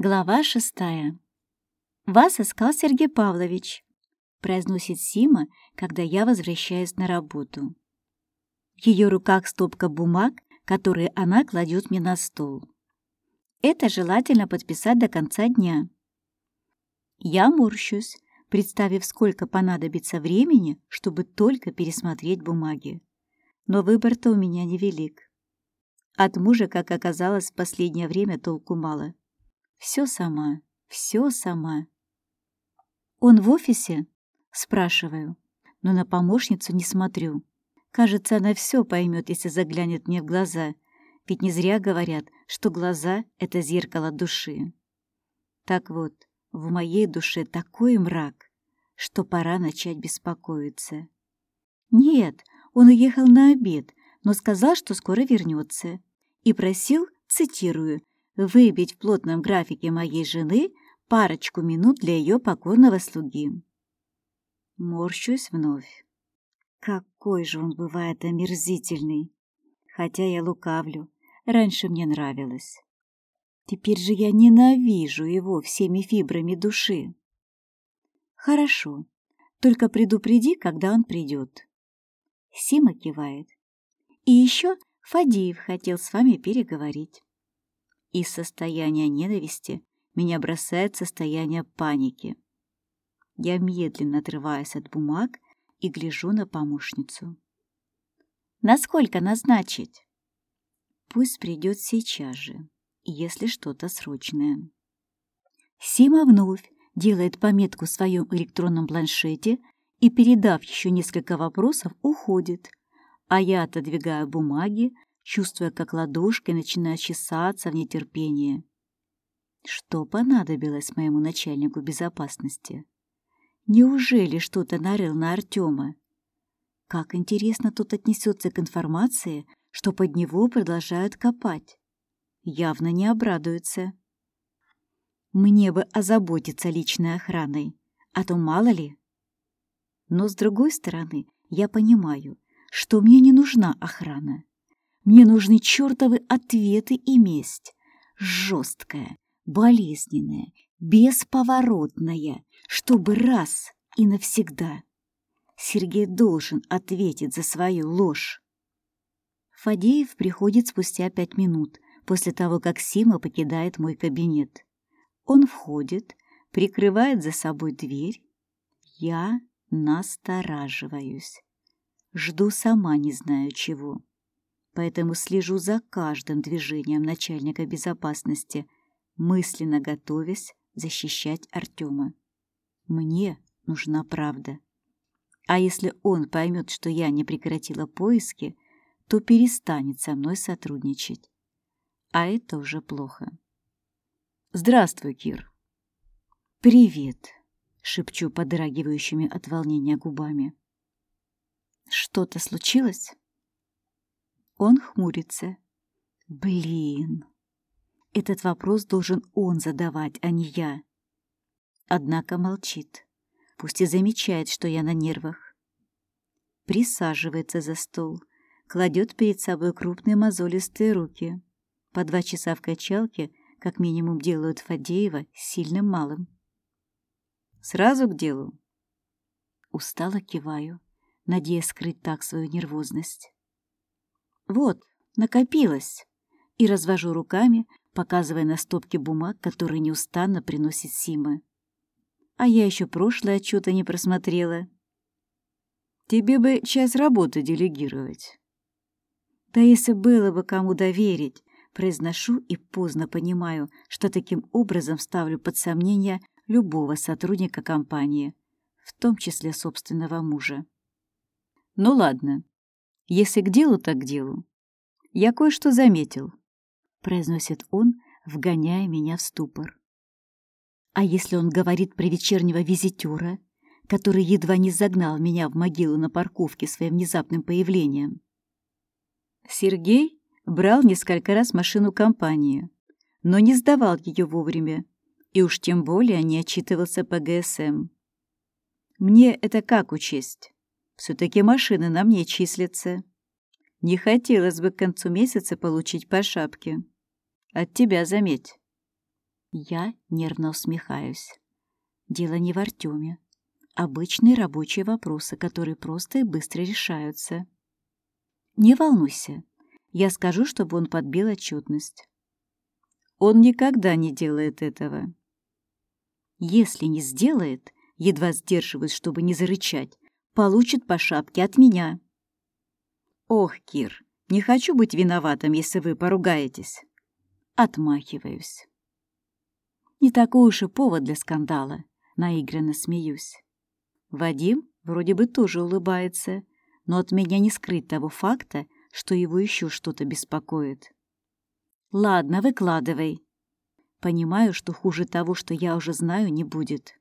Глава шестая. «Вас искал Сергей Павлович», — произносит Сима, когда я возвращаюсь на работу. В ее руках стопка бумаг, которые она кладет мне на стол. Это желательно подписать до конца дня. Я морщусь, представив, сколько понадобится времени, чтобы только пересмотреть бумаги. Но выбор-то у меня невелик. От мужа, как оказалось, в последнее время толку мало. Все сама, все сама. «Он в офисе?» — спрашиваю, но на помощницу не смотрю. Кажется, она все поймет, если заглянет мне в глаза, ведь не зря говорят, что глаза — это зеркало души. Так вот, в моей душе такой мрак, что пора начать беспокоиться. Нет, он уехал на обед, но сказал, что скоро вернется, и просил, цитирую, выбить в плотном графике моей жены парочку минут для ее покорного слуги. Морщусь вновь. Какой же он бывает омерзительный! Хотя я лукавлю, раньше мне нравилось. Теперь же я ненавижу его всеми фибрами души. Хорошо, только предупреди, когда он придет. Сима кивает. И еще Фадеев хотел с вами переговорить. Из состояния ненависти меня бросает состояние паники. Я медленно отрываюсь от бумаг и гляжу на помощницу. «Насколько назначить?» «Пусть придет сейчас же, если что-то срочное». Сима вновь делает пометку в своем электронном планшете и, передав еще несколько вопросов, уходит, а я отодвигаю бумаги, чувствуя, как ладошкой начинает чесаться в нетерпении. Что понадобилось моему начальнику безопасности? Неужели что-то нарыл на Артема? Как интересно тут отнесется к информации, что под него продолжают копать. Явно не обрадуется. Мне бы озаботиться личной охраной, а то мало ли. Но, с другой стороны, я понимаю, что мне не нужна охрана. Мне нужны чертовы ответы и месть. Жесткая, болезненная, бесповоротная, чтобы раз и навсегда. Сергей должен ответить за свою ложь. Фадеев приходит спустя пять минут после того, как Сима покидает мой кабинет. Он входит, прикрывает за собой дверь. Я настораживаюсь. Жду сама не знаю чего поэтому слежу за каждым движением начальника безопасности, мысленно готовясь защищать Артема. Мне нужна правда. А если он поймет, что я не прекратила поиски, то перестанет со мной сотрудничать. А это уже плохо. «Здравствуй, Кир». «Привет», — шепчу подрагивающими от волнения губами. «Что-то случилось?» Он хмурится. Блин. Этот вопрос должен он задавать, а не я. Однако молчит. Пусть и замечает, что я на нервах. Присаживается за стол, кладет перед собой крупные мозолистые руки. По два часа в качалке, как минимум, делают Фадеева сильным малым. Сразу к делу. Устало киваю, надеясь скрыть так свою нервозность. Вот, накопилось. И развожу руками, показывая на стопки бумаг, которые неустанно приносит Сима. А я еще прошлое отчеты не просмотрела. Тебе бы часть работы делегировать. Да если было бы кому доверить, произношу и поздно понимаю, что таким образом ставлю под сомнение любого сотрудника компании, в том числе собственного мужа. Ну ладно, если к делу, так к делу. Я кое-что заметил, — произносит он, вгоняя меня в ступор. А если он говорит про вечернего визитера, который едва не загнал меня в могилу на парковке своим внезапным появлением? Сергей брал несколько раз машину компании, но не сдавал ее вовремя, и уж тем более не отчитывался по ГСМ. Мне это как учесть? Все-таки машины на мне числятся. Не хотелось бы к концу месяца получить по шапке. От тебя заметь. Я нервно усмехаюсь. Дело не в Артеме. Обычные рабочие вопросы, которые просто и быстро решаются. Не волнуйся, я скажу, чтобы он подбил отчетность. Он никогда не делает этого. Если не сделает, едва сдерживаясь, чтобы не зарычать, получит по шапке от меня. Ох, Кир, не хочу быть виноватым, если вы поругаетесь. Отмахиваюсь. Не такой уж и повод для скандала, наигранно смеюсь. Вадим вроде бы тоже улыбается, но от меня не скрыть того факта, что его еще что-то беспокоит. Ладно, выкладывай. Понимаю, что хуже того, что я уже знаю, не будет.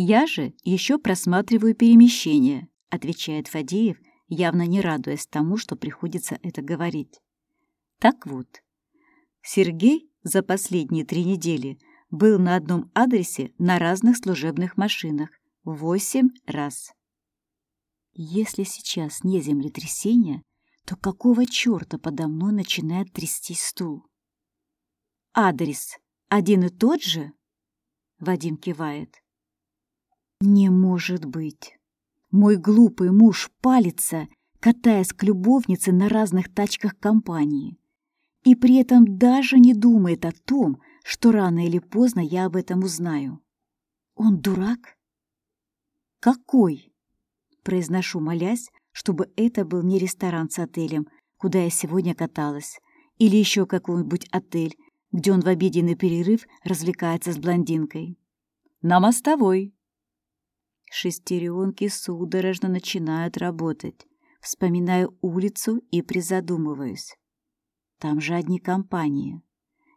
Я же еще просматриваю перемещение, отвечает Фадеев, явно не радуясь тому, что приходится это говорить. Так вот, Сергей за последние три недели был на одном адресе на разных служебных машинах восемь раз. Если сейчас не землетрясение, то какого черта подо мной начинает трястись стул? Адрес один и тот же? Вадим кивает. Не может быть. Мой глупый муж палится, катаясь к любовнице на разных тачках компании. И при этом даже не думает о том, что рано или поздно я об этом узнаю. Он дурак? Какой? Произношу, молясь, чтобы это был не ресторан с отелем, куда я сегодня каталась, или еще какой-нибудь отель, где он в обеденный перерыв развлекается с блондинкой. На мостовой. Шестеренки судорожно начинают работать. Вспоминаю улицу и призадумываюсь. Там же одни компании.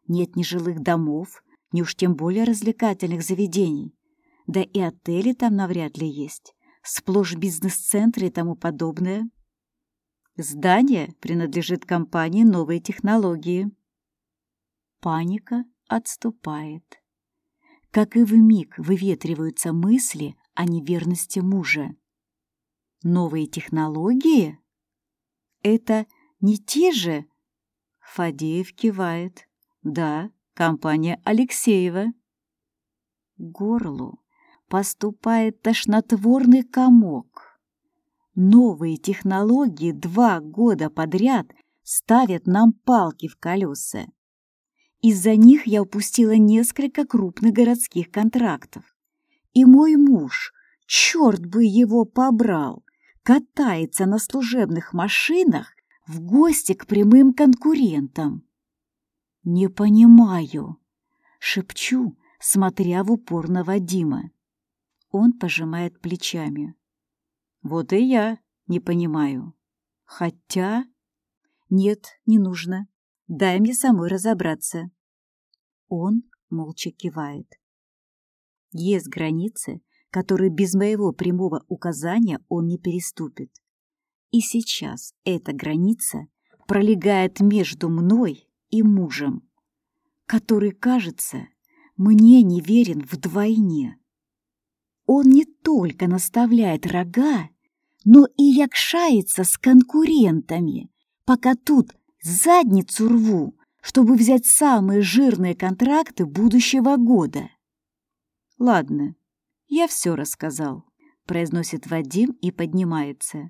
Нет ни жилых домов, ни уж тем более развлекательных заведений. Да и отели там навряд ли есть сплошь бизнес-центры и тому подобное. Здание принадлежит компании «Новые технологии». Паника отступает. Как и в миг выветриваются мысли о неверности мужа. Новые технологии? Это не те же? Фадеев кивает. Да, компания Алексеева. Горлу поступает тошнотворный комок. Новые технологии два года подряд ставят нам палки в колеса. Из-за них я упустила несколько крупных городских контрактов. И мой муж, черт бы его побрал, катается на служебных машинах в гости к прямым конкурентам. «Не понимаю», — шепчу, смотря в упор на Вадима. Он пожимает плечами. Вот и я не понимаю. Хотя... Нет, не нужно. Дай мне самой разобраться. Он молча кивает. Есть границы, которые без моего прямого указания он не переступит. И сейчас эта граница пролегает между мной и мужем, который, кажется, мне не верен вдвойне. Он не только наставляет рога, но и якшается с конкурентами, пока тут задницу рву, чтобы взять самые жирные контракты будущего года. Ладно, я все рассказал, произносит Вадим и поднимается.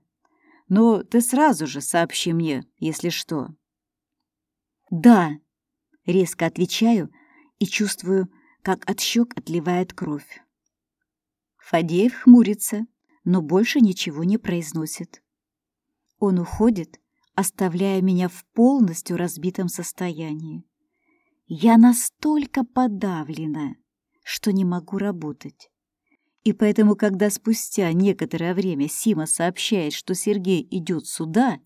Но ты сразу же сообщи мне, если что. Да, резко отвечаю и чувствую, как от щек отливает кровь. Фадеев хмурится, но больше ничего не произносит. Он уходит, оставляя меня в полностью разбитом состоянии. Я настолько подавлена, что не могу работать. И поэтому, когда спустя некоторое время Сима сообщает, что Сергей идет сюда,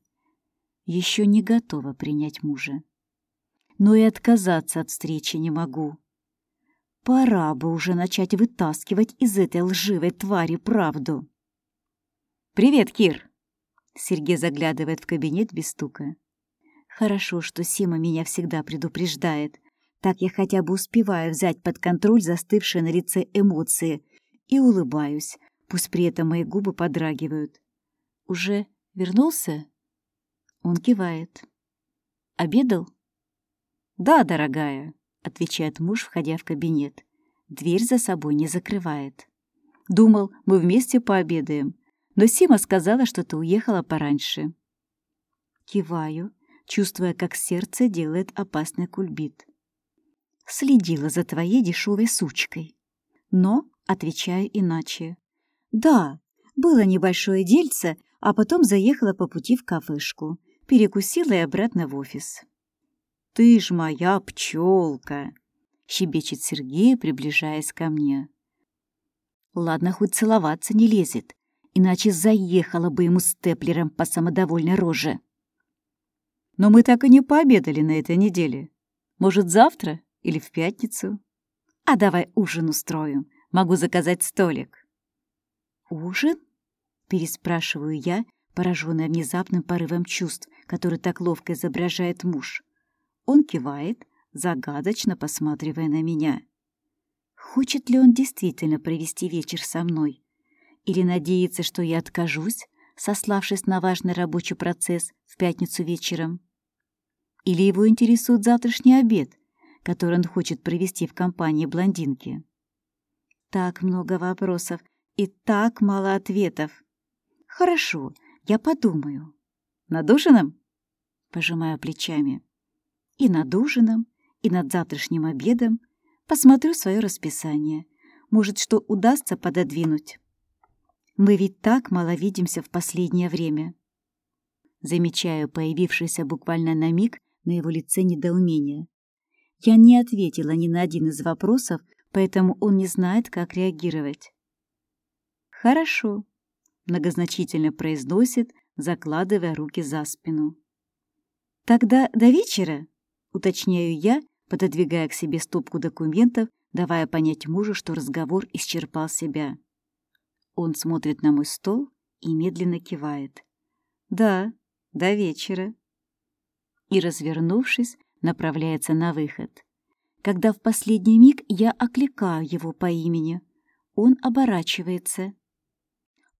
еще не готова принять мужа. Но и отказаться от встречи не могу. Пора бы уже начать вытаскивать из этой лживой твари правду. «Привет, Кир!» Сергей заглядывает в кабинет без стука. «Хорошо, что Сима меня всегда предупреждает. Так я хотя бы успеваю взять под контроль застывшие на лице эмоции и улыбаюсь, пусть при этом мои губы подрагивают. «Уже вернулся?» Он кивает. «Обедал?» «Да, дорогая, отвечает муж, входя в кабинет. Дверь за собой не закрывает. Думал, мы вместе пообедаем, но Сима сказала, что ты уехала пораньше. Киваю, чувствуя, как сердце делает опасный кульбит. Следила за твоей дешевой сучкой. Но отвечаю иначе. Да, было небольшое дельце, а потом заехала по пути в кафешку, перекусила и обратно в офис. «Ты ж моя пчелка!» — щебечет Сергей, приближаясь ко мне. Ладно, хоть целоваться не лезет, иначе заехала бы ему степлером по самодовольной роже. Но мы так и не пообедали на этой неделе. Может, завтра или в пятницу? А давай ужин устроим. Могу заказать столик. Ужин? Переспрашиваю я, пораженная внезапным порывом чувств, который так ловко изображает муж. Он кивает, загадочно посматривая на меня. Хочет ли он действительно провести вечер со мной? Или надеется, что я откажусь, сославшись на важный рабочий процесс в пятницу вечером? Или его интересует завтрашний обед, который он хочет провести в компании блондинки? Так много вопросов и так мало ответов. Хорошо, я подумаю. Над ужином? Пожимаю плечами и над ужином, и над завтрашним обедом, посмотрю свое расписание. Может, что удастся пододвинуть. Мы ведь так мало видимся в последнее время. Замечаю появившееся буквально на миг на его лице недоумение. Я не ответила ни на один из вопросов, поэтому он не знает, как реагировать. «Хорошо», — многозначительно произносит, закладывая руки за спину. «Тогда до вечера?» Уточняю я, пододвигая к себе стопку документов, давая понять мужу, что разговор исчерпал себя. Он смотрит на мой стол и медленно кивает. «Да, до вечера». И, развернувшись, направляется на выход. Когда в последний миг я окликаю его по имени, он оборачивается.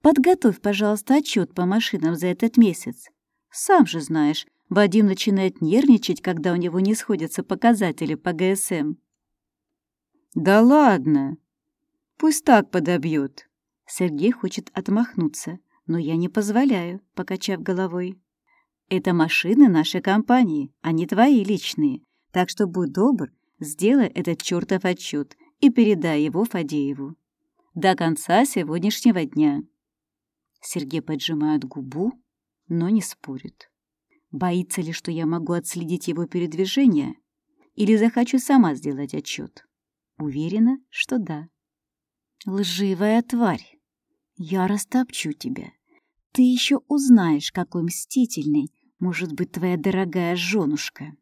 «Подготовь, пожалуйста, отчет по машинам за этот месяц. Сам же знаешь, Вадим начинает нервничать, когда у него не сходятся показатели по ГСМ. «Да ладно! Пусть так подобьют!» Сергей хочет отмахнуться, но я не позволяю, покачав головой. «Это машины нашей компании, а не твои личные, так что будь добр, сделай этот чертов отчет и передай его Фадееву. До конца сегодняшнего дня». Сергей поджимает губу, но не спорит. Боится ли, что я могу отследить его передвижение? Или захочу сама сделать отчет? Уверена, что да. Лживая тварь, я растопчу тебя. Ты еще узнаешь, какой мстительной может быть твоя дорогая женушка.